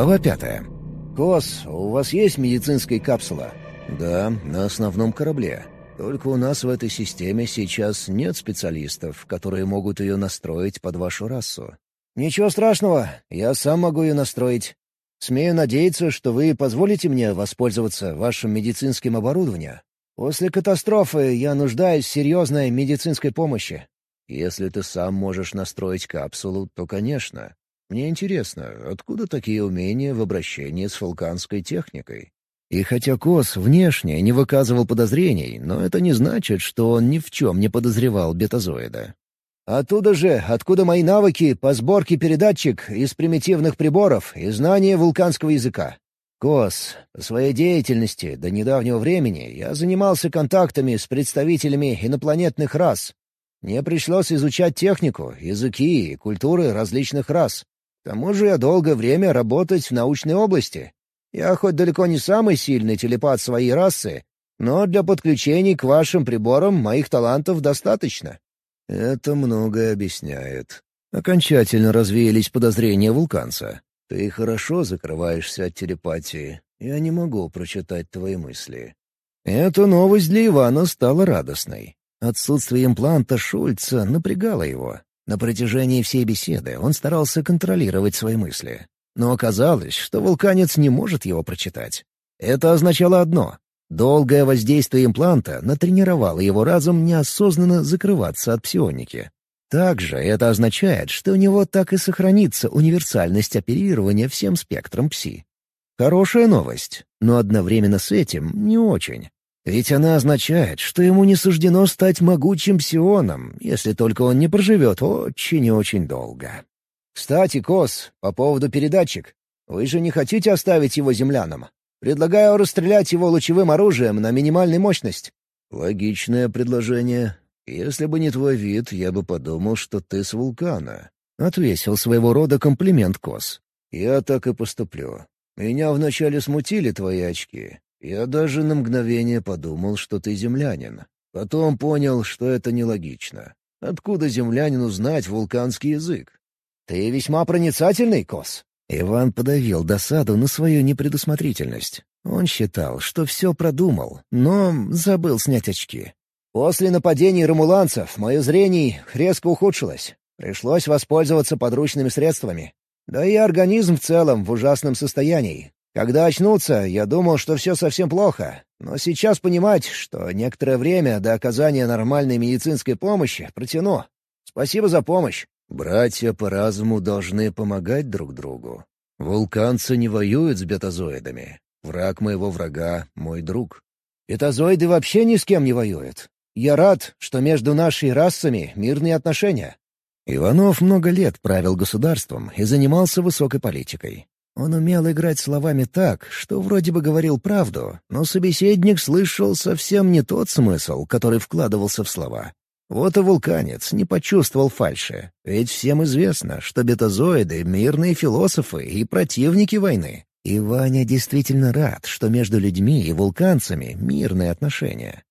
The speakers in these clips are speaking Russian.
Глава пятая. «Кос, у вас есть медицинская капсула?» «Да, на основном корабле. Только у нас в этой системе сейчас нет специалистов, которые могут ее настроить под вашу расу». «Ничего страшного, я сам могу ее настроить. Смею надеяться, что вы позволите мне воспользоваться вашим медицинским оборудованием. После катастрофы я нуждаюсь в серьезной медицинской помощи». «Если ты сам можешь настроить капсулу, то, конечно. Мне интересно, откуда такие умения в обращении с фулканской техникой?» И хотя Кос внешне не выказывал подозрений, но это не значит, что он ни в чем не подозревал бетазоида. «Оттуда же, откуда мои навыки по сборке передатчик из примитивных приборов и знание вулканского языка. Кос, по своей деятельности до недавнего времени я занимался контактами с представителями инопланетных рас. Мне пришлось изучать технику, языки и культуры различных рас. К тому же я долгое время работать в научной области, я хоть далеко не самый сильный телепат своей расы, но для подключений к вашим приборам моих талантов достаточно». «Это многое объясняет. Окончательно развеялись подозрения вулканца. Ты хорошо закрываешься от телепатии. Я не могу прочитать твои мысли». Эта новость для Ивана стала радостной. Отсутствие импланта Шульца напрягало его. На протяжении всей беседы он старался контролировать свои мысли. Но оказалось, что вулканец не может его прочитать. Это означало одно — долгое воздействие импланта натренировало его разум неосознанно закрываться от псионики. Также это означает, что у него так и сохранится универсальность оперирования всем спектром ПСИ. Хорошая новость, но одновременно с этим не очень. Ведь она означает, что ему не суждено стать могучим псионом, если только он не проживет очень и очень долго. «Кстати, Кос, по поводу передатчик. Вы же не хотите оставить его землянам? Предлагаю расстрелять его лучевым оружием на минимальной мощность». «Логичное предложение. Если бы не твой вид, я бы подумал, что ты с вулкана». Отвесил своего рода комплимент Кос. «Я так и поступлю. Меня вначале смутили твои очки. Я даже на мгновение подумал, что ты землянин. Потом понял, что это нелогично. Откуда землянину знать вулканский язык? «Ты весьма проницательный, Кос». Иван подавил досаду на свою непредусмотрительность. Он считал, что все продумал, но забыл снять очки. «После нападений ромуланцев мое зрение резко ухудшилось. Пришлось воспользоваться подручными средствами. Да и организм в целом в ужасном состоянии. Когда очнулся, я думал, что все совсем плохо, но сейчас понимать, что некоторое время до оказания нормальной медицинской помощи протяну. Спасибо за помощь. Братья по разуму должны помогать друг другу. Вулканцы не воюют с бетазоидами. Враг моего врага — мой друг. Бетазоиды вообще ни с кем не воюют. Я рад, что между нашими расами мирные отношения. Иванов много лет правил государством и занимался высокой политикой. Он умел играть словами так, что вроде бы говорил правду, но собеседник слышал совсем не тот смысл, который вкладывался в слова. Вот и вулканец не почувствовал фальши, ведь всем известно, что бетазоиды — мирные философы и противники войны. И Ваня действительно рад, что между людьми и вулканцами мирные отношения.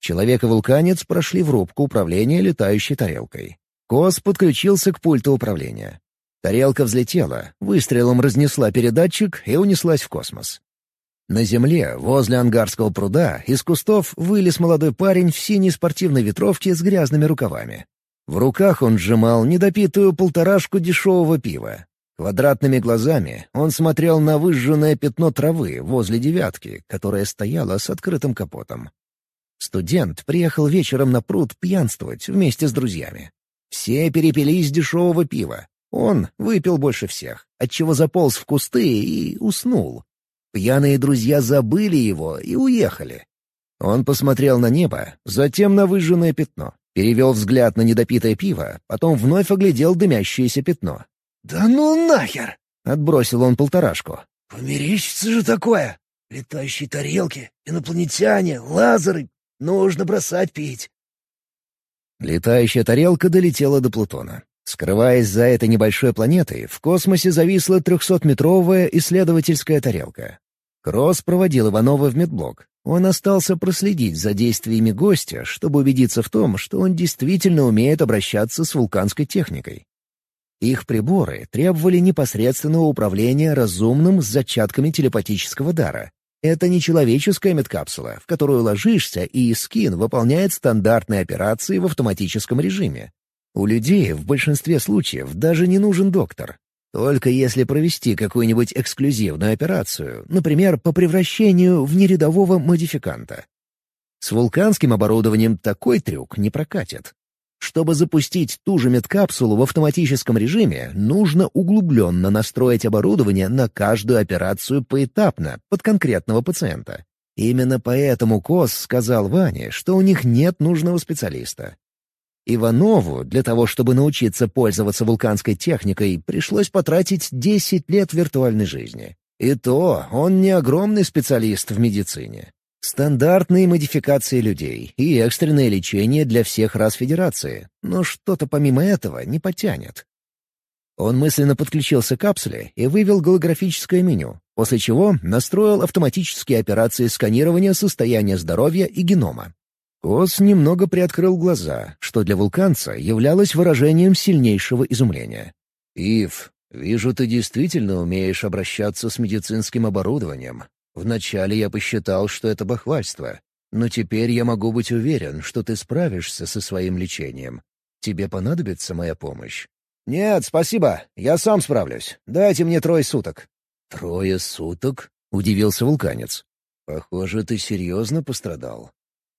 Человек и вулканец прошли в рубку управления летающей тарелкой. Кос подключился к пульту управления. Тарелка взлетела, выстрелом разнесла передатчик и унеслась в космос. На земле, возле ангарского пруда, из кустов вылез молодой парень в синей спортивной ветровке с грязными рукавами. В руках он сжимал недопитую полторашку дешевого пива. Квадратными глазами он смотрел на выжженное пятно травы возле девятки, которая стояла с открытым капотом. Студент приехал вечером на пруд пьянствовать вместе с друзьями. Все перепились дешевого пива. Он выпил больше всех, отчего заполз в кусты и уснул. Пьяные друзья забыли его и уехали. Он посмотрел на небо, затем на выжженное пятно, перевел взгляд на недопитое пиво, потом вновь оглядел дымящееся пятно. «Да ну нахер!» — отбросил он полторашку. «Померещится же такое! Летающие тарелки, инопланетяне, лазеры! Нужно бросать пить!» Летающая тарелка долетела до Плутона. Скрываясь за этой небольшой планетой, в космосе зависла трехсотметровая исследовательская тарелка. Кросс проводил Иванова в медблок. Он остался проследить за действиями гостя, чтобы убедиться в том, что он действительно умеет обращаться с вулканской техникой. Их приборы требовали непосредственного управления разумным с зачатками телепатического дара. Это не человеческая медкапсула, в которую ложишься, и скин выполняет стандартные операции в автоматическом режиме. У людей в большинстве случаев даже не нужен доктор. Только если провести какую-нибудь эксклюзивную операцию, например, по превращению в нерядового модификанта. С вулканским оборудованием такой трюк не прокатит. Чтобы запустить ту же медкапсулу в автоматическом режиме, нужно углубленно настроить оборудование на каждую операцию поэтапно, под конкретного пациента. Именно поэтому КОС сказал Ване, что у них нет нужного специалиста. Иванову для того, чтобы научиться пользоваться вулканской техникой, пришлось потратить 10 лет виртуальной жизни. И то он не огромный специалист в медицине. Стандартные модификации людей и экстренное лечение для всех рас Федерации, но что-то помимо этого не потянет. Он мысленно подключился к капсуле и вывел голографическое меню, после чего настроил автоматические операции сканирования состояния здоровья и генома. Кос немного приоткрыл глаза, что для вулканца являлось выражением сильнейшего изумления. «Ив, вижу, ты действительно умеешь обращаться с медицинским оборудованием. Вначале я посчитал, что это бахвальство, но теперь я могу быть уверен, что ты справишься со своим лечением. Тебе понадобится моя помощь?» «Нет, спасибо. Я сам справлюсь. Дайте мне трое суток». «Трое суток?» — удивился вулканец. «Похоже, ты серьезно пострадал».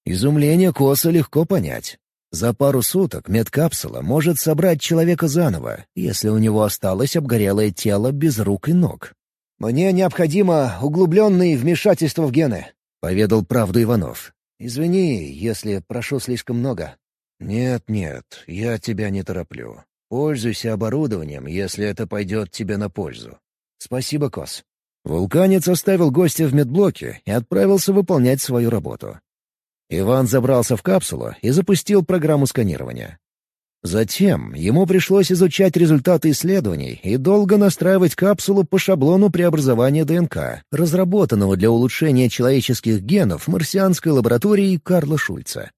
Изумление Коса легко понять. За пару суток медкапсула может собрать человека заново, если у него осталось обгорелое тело без рук и ног. «Мне необходимо углубленное вмешательство в гены», — поведал правду Иванов. «Извини, если прошу слишком много». «Нет-нет, я тебя не тороплю. Пользуйся оборудованием, если это пойдет тебе на пользу». «Спасибо, Кос». Вулканец оставил гостя в медблоке и отправился выполнять свою работу. Иван забрался в капсулу и запустил программу сканирования. Затем ему пришлось изучать результаты исследований и долго настраивать капсулу по шаблону преобразования ДНК, разработанного для улучшения человеческих генов марсианской лаборатории Карла Шульца.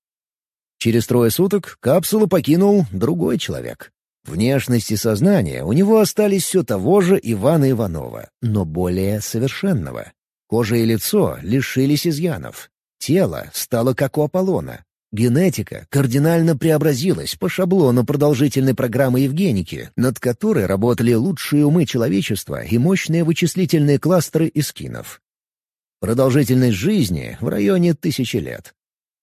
Через трое суток капсулу покинул другой человек. Внешность и сознание у него остались все того же Ивана Иванова, но более совершенного. Кожа и лицо лишились изъянов. Тело стало как у Аполлона, Генетика кардинально преобразилась по шаблону продолжительной программы Евгеники, над которой работали лучшие умы человечества и мощные вычислительные кластеры искинов. Продолжительность жизни в районе тысячи лет.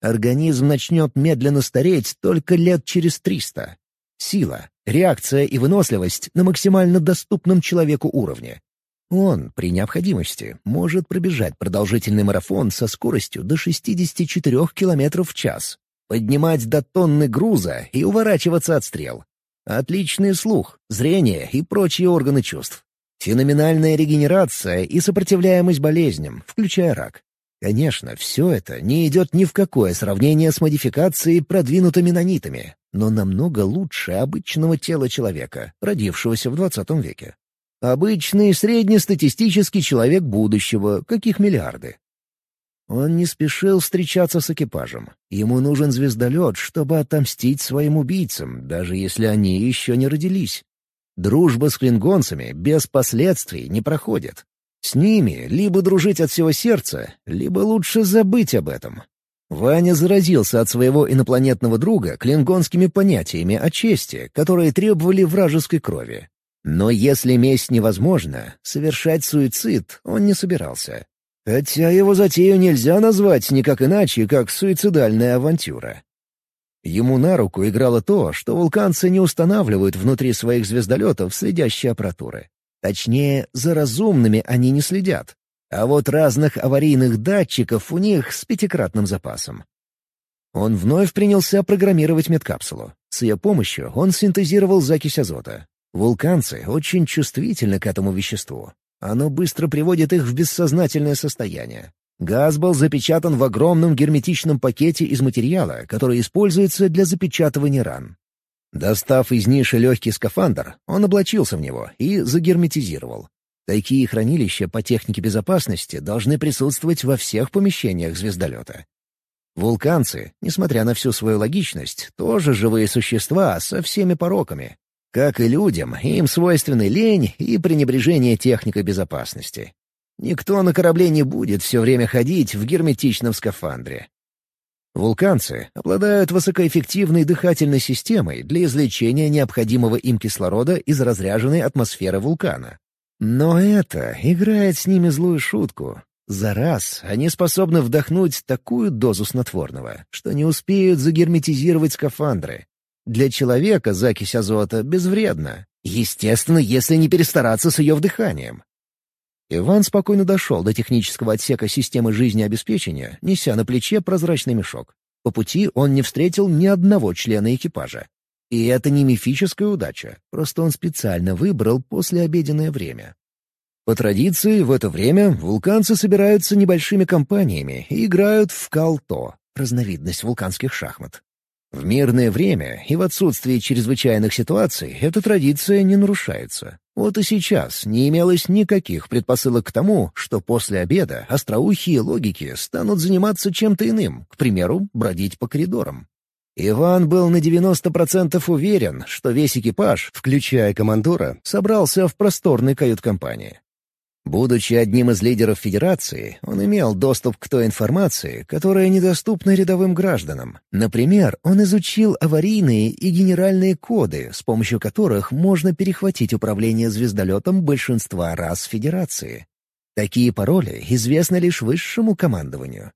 Организм начнет медленно стареть только лет через триста. Сила, реакция и выносливость на максимально доступном человеку уровне. Он, при необходимости, может пробежать продолжительный марафон со скоростью до 64 км в час, поднимать до тонны груза и уворачиваться от стрел. Отличный слух, зрение и прочие органы чувств. Феноменальная регенерация и сопротивляемость болезням, включая рак. Конечно, все это не идет ни в какое сравнение с модификацией, продвинутыми нанитами, но намного лучше обычного тела человека, родившегося в 20 веке. Обычный среднестатистический человек будущего, каких миллиарды. Он не спешил встречаться с экипажем. Ему нужен звездолет, чтобы отомстить своим убийцам, даже если они еще не родились. Дружба с клингонцами без последствий не проходит. С ними либо дружить от всего сердца, либо лучше забыть об этом. Ваня заразился от своего инопланетного друга клингонскими понятиями о чести, которые требовали вражеской крови. Но если месть невозможна, совершать суицид он не собирался. Хотя его затею нельзя назвать никак иначе, как суицидальная авантюра. Ему на руку играло то, что вулканцы не устанавливают внутри своих звездолетов следящие аппаратуры. Точнее, за разумными они не следят. А вот разных аварийных датчиков у них с пятикратным запасом. Он вновь принялся программировать медкапсулу. С ее помощью он синтезировал закись азота, Вулканцы очень чувствительны к этому веществу. Оно быстро приводит их в бессознательное состояние. Газ был запечатан в огромном герметичном пакете из материала, который используется для запечатывания ран. Достав из ниши легкий скафандр, он облачился в него и загерметизировал. Такие хранилища по технике безопасности должны присутствовать во всех помещениях звездолета. Вулканцы, несмотря на всю свою логичность, тоже живые существа со всеми пороками, Как и людям, им свойственны лень и пренебрежение техникой безопасности. Никто на корабле не будет все время ходить в герметичном скафандре. Вулканцы обладают высокоэффективной дыхательной системой для извлечения необходимого им кислорода из разряженной атмосферы вулкана. Но это играет с ними злую шутку. За раз они способны вдохнуть такую дозу снотворного, что не успеют загерметизировать скафандры, для человека закись азота безвредна. Естественно, если не перестараться с ее вдыханием. Иван спокойно дошел до технического отсека системы жизнеобеспечения, неся на плече прозрачный мешок. По пути он не встретил ни одного члена экипажа. И это не мифическая удача, просто он специально выбрал послеобеденное время. По традиции, в это время вулканцы собираются небольшими компаниями и играют в калто, разновидность вулканских шахмат. В мирное время и в отсутствии чрезвычайных ситуаций эта традиция не нарушается. Вот и сейчас не имелось никаких предпосылок к тому, что после обеда остроухие логики станут заниматься чем-то иным, к примеру, бродить по коридорам. Иван был на 90% уверен, что весь экипаж, включая командора, собрался в просторной кают-компании. Будучи одним из лидеров Федерации, он имел доступ к той информации, которая недоступна рядовым гражданам. Например, он изучил аварийные и генеральные коды, с помощью которых можно перехватить управление звездолетом большинства рас Федерации. Такие пароли известны лишь высшему командованию.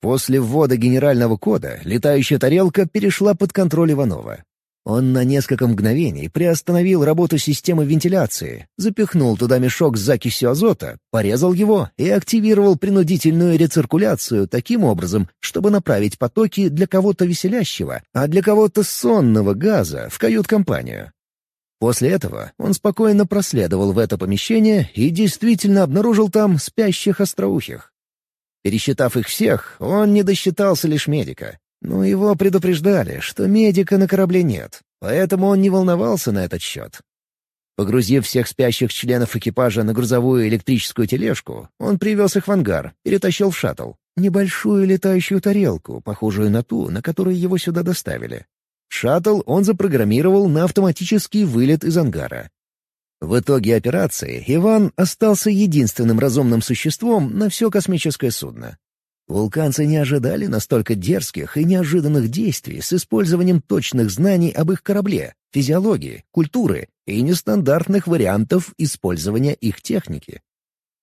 После ввода генерального кода летающая тарелка перешла под контроль Иванова. Он на несколько мгновений приостановил работу системы вентиляции, запихнул туда мешок с закисью азота, порезал его и активировал принудительную рециркуляцию таким образом, чтобы направить потоки для кого-то веселящего, а для кого-то сонного газа в кают-компанию. После этого он спокойно проследовал в это помещение и действительно обнаружил там спящих остроухих. Пересчитав их всех, он не досчитался лишь медика. Но его предупреждали, что медика на корабле нет, поэтому он не волновался на этот счет. Погрузив всех спящих членов экипажа на грузовую электрическую тележку, он привез их в ангар, перетащил в шаттл. Небольшую летающую тарелку, похожую на ту, на которой его сюда доставили. Шаттл он запрограммировал на автоматический вылет из ангара. В итоге операции Иван остался единственным разумным существом на все космическое судно. Вулканцы не ожидали настолько дерзких и неожиданных действий с использованием точных знаний об их корабле, физиологии, культуры и нестандартных вариантов использования их техники.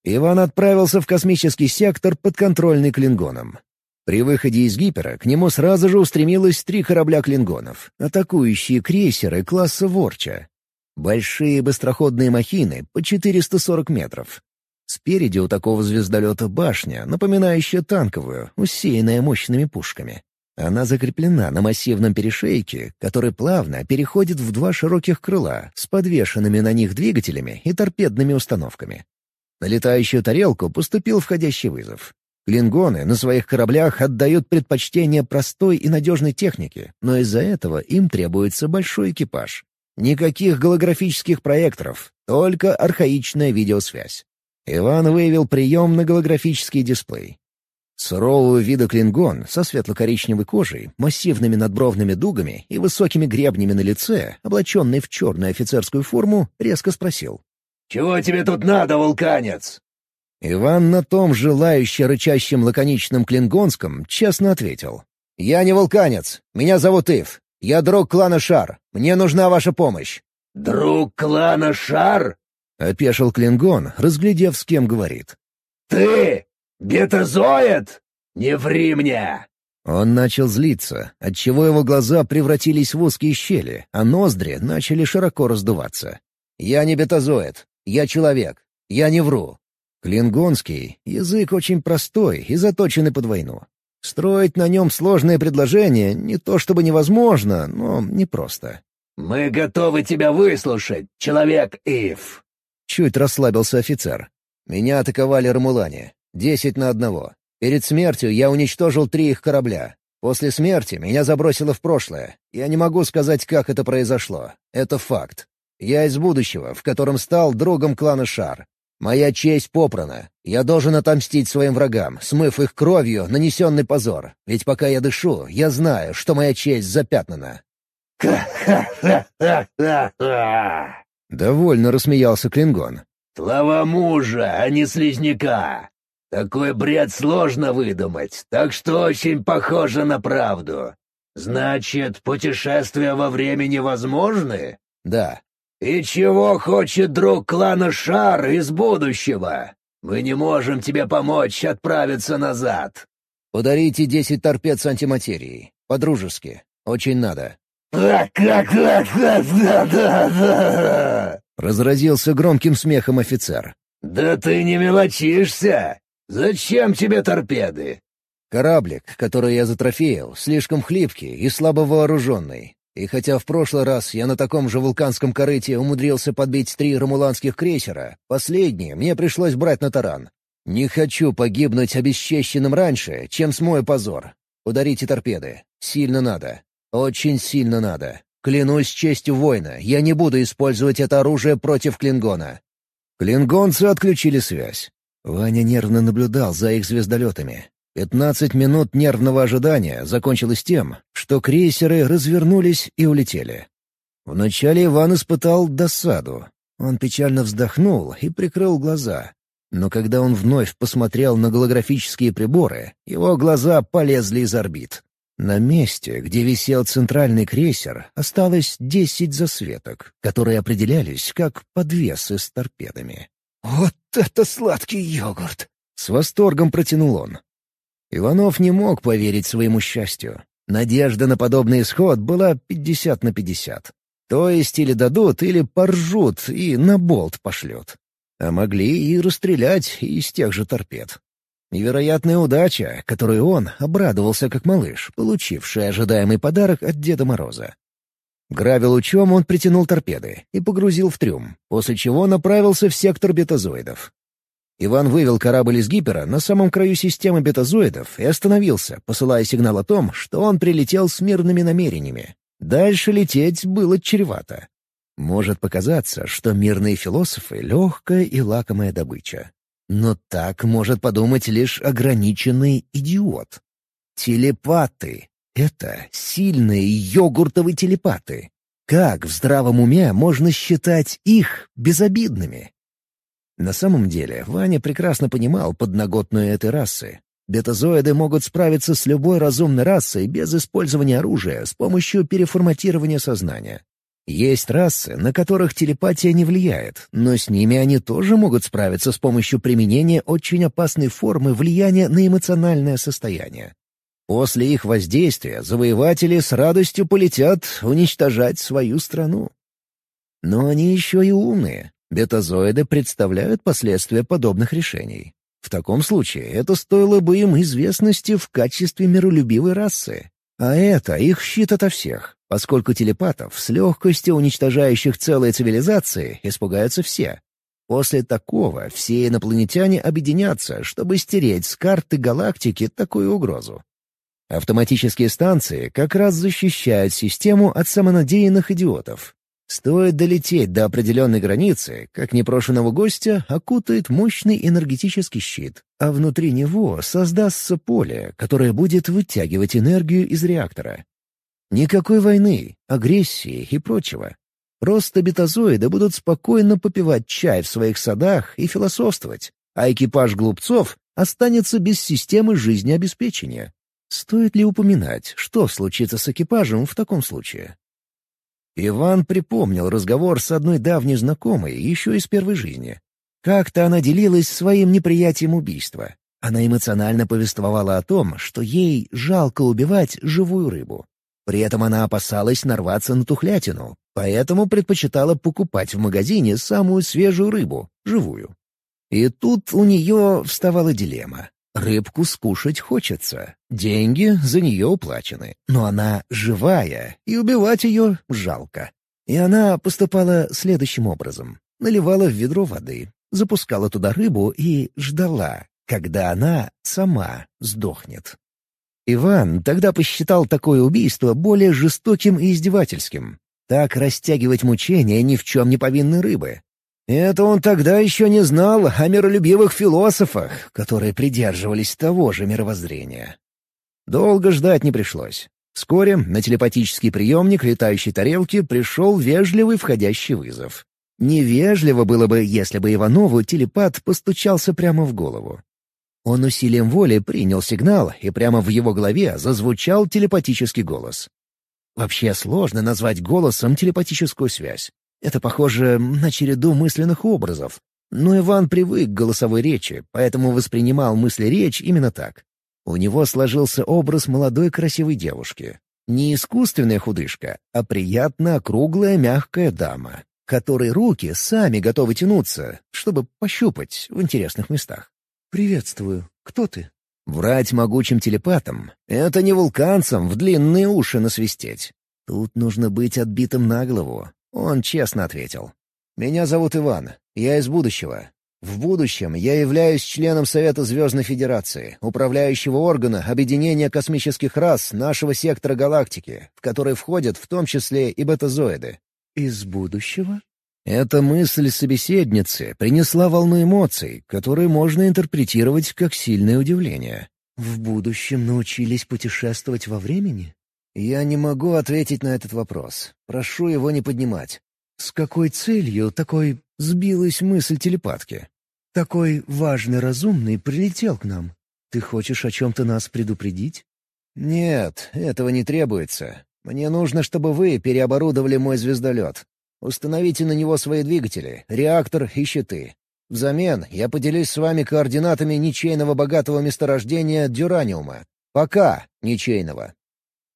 Иван отправился в космический сектор, подконтрольный Клингоном. При выходе из гипера к нему сразу же устремилось три корабля клингонов, атакующие крейсеры класса «Ворча». Большие быстроходные махины по 440 метров, Спереди у такого звездолета башня, напоминающая танковую, усеянная мощными пушками. Она закреплена на массивном перешейке, который плавно переходит в два широких крыла с подвешенными на них двигателями и торпедными установками. На летающую тарелку поступил входящий вызов. Клингоны на своих кораблях отдают предпочтение простой и надежной технике, но из-за этого им требуется большой экипаж. Никаких голографических проекторов, только архаичная видеосвязь. Иван выявил прием на голографический дисплей. Сурового вида клингон со светло-коричневой кожей, массивными надбровными дугами и высокими гребнями на лице, облаченный в черную офицерскую форму, резко спросил. «Чего тебе тут надо, вулканец?» Иван на том же лающе рычащем лаконичном клингонском честно ответил. «Я не вулканец. Меня зовут Ив. Я друг клана Шар. Мне нужна ваша помощь». «Друг клана Шар?» — опешил Клингон, разглядев, с кем говорит. «Ты? Бетазоид? Не ври мне!» Он начал злиться, отчего его глаза превратились в узкие щели, а ноздри начали широко раздуваться. «Я не бетазоид. Я человек. Я не вру». Клингонский — язык очень простой и заточенный под войну. Строить на нем сложные предложения не то чтобы невозможно, но непросто. «Мы готовы тебя выслушать, человек Ив!» Чуть расслабился офицер. Меня атаковали Рамулане. Десять на одного. Перед смертью я уничтожил три их корабля. После смерти меня забросило в прошлое. Я не могу сказать, как это произошло. Это факт. Я из будущего, в котором стал другом клана Шар. Моя честь попрана. Я должен отомстить своим врагам, смыв их кровью нанесенный позор. Ведь пока я дышу, я знаю, что моя честь запятнана. «Ха-ха-ха-ха-ха!» Довольно рассмеялся Клингон. «Слова мужа, а не слизняка. Такой бред сложно выдумать, так что очень похоже на правду. Значит, путешествия во времени возможны?» «Да». «И чего хочет друг клана Шар из будущего? Мы не можем тебе помочь отправиться назад». «Подарите десять торпед с антиматерией. По-дружески. Очень надо». Разразился громким смехом офицер. «Да ты не мелочишься! Зачем тебе торпеды?» Кораблик, который я затрофеил, слишком хлипкий и слабо вооруженный. И хотя в прошлый раз я на таком же вулканском корыте умудрился подбить три ромуланских крейсера, последние мне пришлось брать на таран. Не хочу погибнуть обесчещенным раньше, чем смою позор. Ударите торпеды. Сильно надо. Очень сильно надо. Клянусь честью воина, я не буду использовать это оружие против Клингона. Клингонцы отключили связь. Ваня нервно наблюдал за их звездолетами. Пятнадцать минут нервного ожидания закончилось тем, что крейсеры развернулись и улетели. Вначале Иван испытал досаду. Он печально вздохнул и прикрыл глаза. Но когда он вновь посмотрел на голографические приборы, его глаза полезли из орбит. На месте, где висел центральный крейсер, осталось десять засветок, которые определялись как подвесы с торпедами. «Вот это сладкий йогурт!» — с восторгом протянул он. Иванов не мог поверить своему счастью. Надежда на подобный исход была пятьдесят на пятьдесят. То есть или дадут, или поржут и на болт пошлют. А могли и расстрелять из тех же торпед. Невероятная удача, которой он обрадовался как малыш, получивший ожидаемый подарок от Деда Мороза. Гравилучом он притянул торпеды и погрузил в трюм, после чего направился в сектор бетазоидов. Иван вывел корабль из гипера на самом краю системы бетазоидов и остановился, посылая сигнал о том, что он прилетел с мирными намерениями. Дальше лететь было чревато. Может показаться, что мирные философы — легкая и лакомая добыча. Но так может подумать лишь ограниченный идиот. Телепаты — это сильные йогуртовые телепаты. Как в здравом уме можно считать их безобидными? На самом деле, Ваня прекрасно понимал подноготную этой расы. Бетазоиды могут справиться с любой разумной расой без использования оружия с помощью переформатирования сознания. Есть расы, на которых телепатия не влияет, но с ними они тоже могут справиться с помощью применения очень опасной формы влияния на эмоциональное состояние. После их воздействия завоеватели с радостью полетят уничтожать свою страну. Но они еще и умные. Бетазоиды представляют последствия подобных решений. В таком случае это стоило бы им известности в качестве миролюбивой расы. А это их щит ото всех поскольку телепатов с легкостью уничтожающих целые цивилизации испугаются все. После такого все инопланетяне объединятся, чтобы стереть с карты галактики такую угрозу. Автоматические станции как раз защищают систему от самонадеянных идиотов. Стоит долететь до определенной границы, как непрошенного гостя окутает мощный энергетический щит, а внутри него создастся поле, которое будет вытягивать энергию из реактора. Никакой войны, агрессии и прочего. Просто бетазоиды будут спокойно попивать чай в своих садах и философствовать, а экипаж глупцов останется без системы жизнеобеспечения. Стоит ли упоминать, что случится с экипажем в таком случае? Иван припомнил разговор с одной давней знакомой еще из первой жизни. Как-то она делилась своим неприятием убийства. Она эмоционально повествовала о том, что ей жалко убивать живую рыбу. При этом она опасалась нарваться на тухлятину, поэтому предпочитала покупать в магазине самую свежую рыбу, живую. И тут у нее вставала дилемма. Рыбку скушать хочется, деньги за нее уплачены, но она живая, и убивать ее жалко. И она поступала следующим образом. Наливала в ведро воды, запускала туда рыбу и ждала, когда она сама сдохнет. Иван тогда посчитал такое убийство более жестоким и издевательским. Так растягивать мучения ни в чем не повинной рыбы. Это он тогда еще не знал о миролюбивых философах, которые придерживались того же мировоззрения. Долго ждать не пришлось. Вскоре на телепатический приемник летающей тарелки пришел вежливый входящий вызов. Невежливо было бы, если бы Иванову телепат постучался прямо в голову. Он усилием воли принял сигнал, и прямо в его голове зазвучал телепатический голос. Вообще сложно назвать голосом телепатическую связь. Это похоже на череду мысленных образов. Но Иван привык к голосовой речи, поэтому воспринимал мысли-речь именно так. У него сложился образ молодой красивой девушки. Не искусственная худышка, а приятно округлая мягкая дама, которой руки сами готовы тянуться, чтобы пощупать в интересных местах. «Приветствую. Кто ты?» Врать могучим телепатом — это не вулканцам в длинные уши насвистеть. Тут нужно быть отбитым на голову. Он честно ответил. «Меня зовут Иван. Я из будущего. В будущем я являюсь членом Совета Звездной Федерации, управляющего органа объединения космических рас нашего сектора галактики, в который входят в том числе и бетазоиды. «Из будущего?» Эта мысль собеседницы принесла волну эмоций, которые можно интерпретировать как сильное удивление. «В будущем научились путешествовать во времени?» «Я не могу ответить на этот вопрос. Прошу его не поднимать». «С какой целью такой сбилась мысль телепатки?» «Такой важный разумный прилетел к нам. Ты хочешь о чем-то нас предупредить?» «Нет, этого не требуется. Мне нужно, чтобы вы переоборудовали мой звездолет. Установите на него свои двигатели, реактор и щиты. Взамен я поделюсь с вами координатами ничейного богатого месторождения дюраниума. Пока ничейного.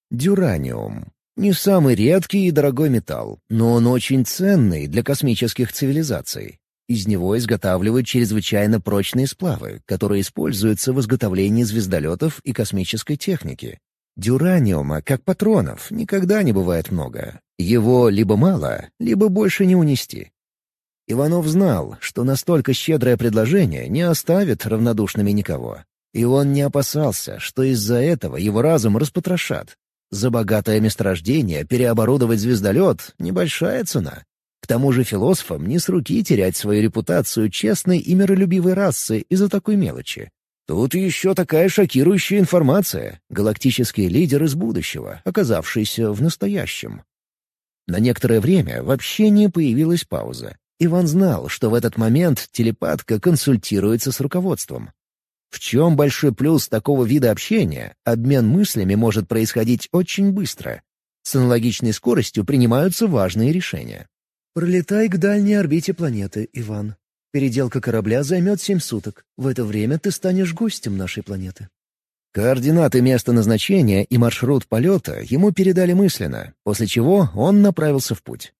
Дюраниум. Не самый редкий и дорогой металл, но он очень ценный для космических цивилизаций. Из него изготавливают чрезвычайно прочные сплавы, которые используются в изготовлении звездолетов и космической техники. Дюраниума, как патронов, никогда не бывает много. Его либо мало, либо больше не унести. Иванов знал, что настолько щедрое предложение не оставит равнодушными никого. И он не опасался, что из-за этого его разум распотрошат. За богатое месторождение переоборудовать звездолет — небольшая цена. К тому же философам не с руки терять свою репутацию честной и миролюбивой расы из-за такой мелочи. Тут еще такая шокирующая информация. Галактический лидер из будущего, оказавшийся в настоящем. На некоторое время в общении появилась пауза. Иван знал, что в этот момент телепатка консультируется с руководством. В чем большой плюс такого вида общения? Обмен мыслями может происходить очень быстро. С аналогичной скоростью принимаются важные решения. «Пролетай к дальней орбите планеты, Иван. Переделка корабля займет семь суток. В это время ты станешь гостем нашей планеты». Координаты места назначения и маршрут полета ему передали мысленно, после чего он направился в путь.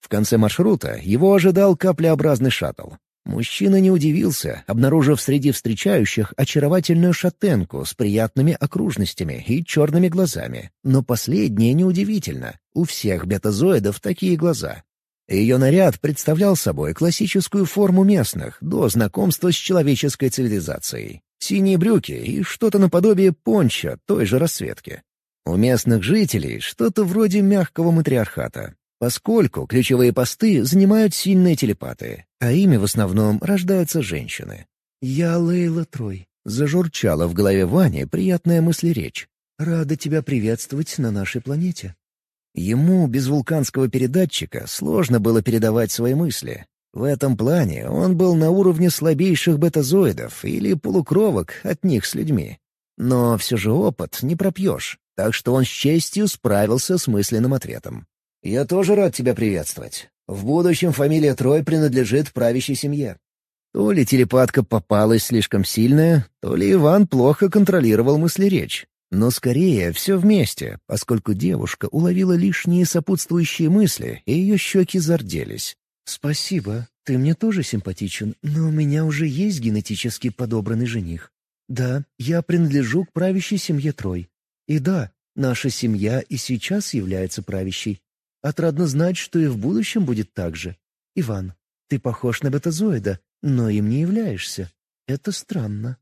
В конце маршрута его ожидал каплеобразный шаттл. Мужчина не удивился, обнаружив среди встречающих очаровательную шатенку с приятными окружностями и черными глазами. Но последнее неудивительно. У всех бетазоидов такие глаза. Ее наряд представлял собой классическую форму местных до знакомства с человеческой цивилизацией. Синие брюки и что-то наподобие понча той же расцветки. У местных жителей что-то вроде мягкого матриархата, поскольку ключевые посты занимают сильные телепаты, а ими в основном рождаются женщины. «Я Лейла Трой», — зажурчала в голове Вани приятная мыслеречь. «Рада тебя приветствовать на нашей планете». Ему без вулканского передатчика сложно было передавать свои мысли. В этом плане он был на уровне слабейших бетазоидов или полукровок от них с людьми. Но все же опыт не пропьешь, так что он с честью справился с мысленным ответом. «Я тоже рад тебя приветствовать. В будущем фамилия Трой принадлежит правящей семье». То ли телепатка попалась слишком сильная, то ли Иван плохо контролировал мысли-речь. Но скорее все вместе, поскольку девушка уловила лишние сопутствующие мысли, и ее щеки зарделись. «Спасибо, ты мне тоже симпатичен, но у меня уже есть генетически подобранный жених. Да, я принадлежу к правящей семье Трой. И да, наша семья и сейчас является правящей. Отрадно знать, что и в будущем будет так же. Иван, ты похож на бетазоида, но им не являешься. Это странно».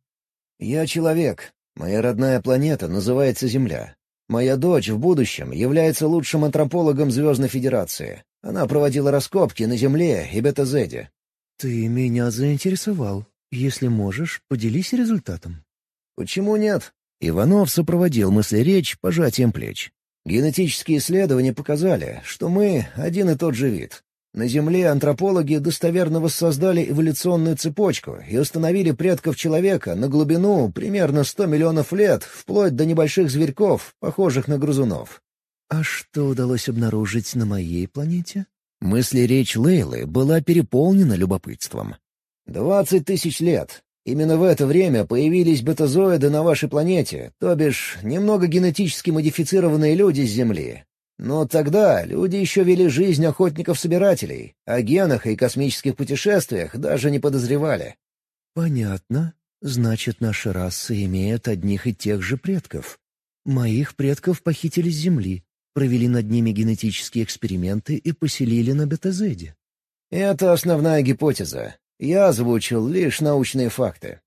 «Я человек, Моя родная планета называется Земля. Моя дочь в будущем является лучшим антропологом Звездной Федерации. Она проводила раскопки на Земле и Бета-Зеде. «Ты меня заинтересовал. Если можешь, поделись результатом». «Почему нет? Иванов сопроводил мысли речь пожатием плеч. Генетические исследования показали, что мы один и тот же вид. На Земле антропологи достоверно воссоздали эволюционную цепочку и установили предков человека на глубину примерно 100 миллионов лет, вплоть до небольших зверьков, похожих на грызунов. «А что удалось обнаружить на моей планете?» Мысли речь Лейлы была переполнена любопытством. «Двадцать тысяч лет. Именно в это время появились бетазоиды на вашей планете, то бишь немного генетически модифицированные люди с Земли. Но тогда люди еще вели жизнь охотников-собирателей, о генах и космических путешествиях даже не подозревали». «Понятно. Значит, наша раса имеет одних и тех же предков. Моих предков похитили с Земли, провели над ними генетические эксперименты и поселили на Бетазеде. Это основная гипотеза. Я озвучил лишь научные факты.